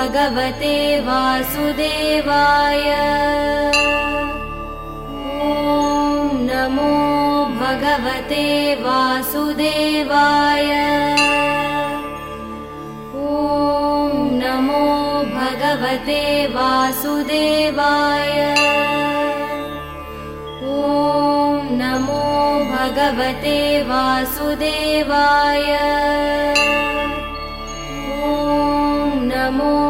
भगवते वासुदेवाय। ॐ नमो भगवते वासुदेवाय। ॐ नमो भगवते वासुदेवाय। ॐ नमो भगवते वासुदेवाय। ॐ नमो